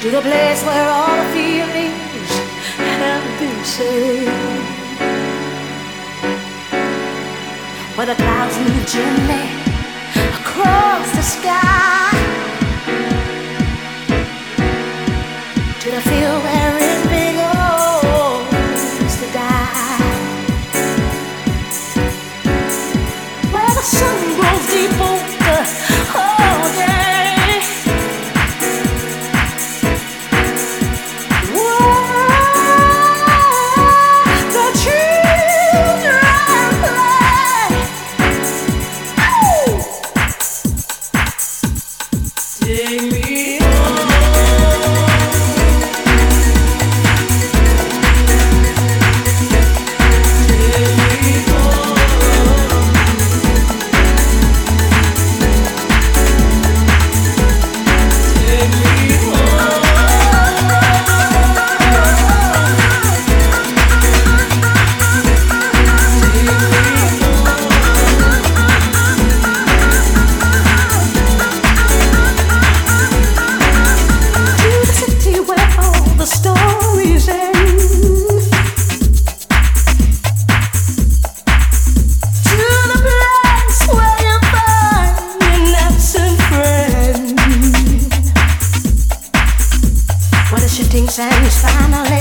to the place where all the feelings and be saved. Where the clouds meet gently across the sky. things and it's finally.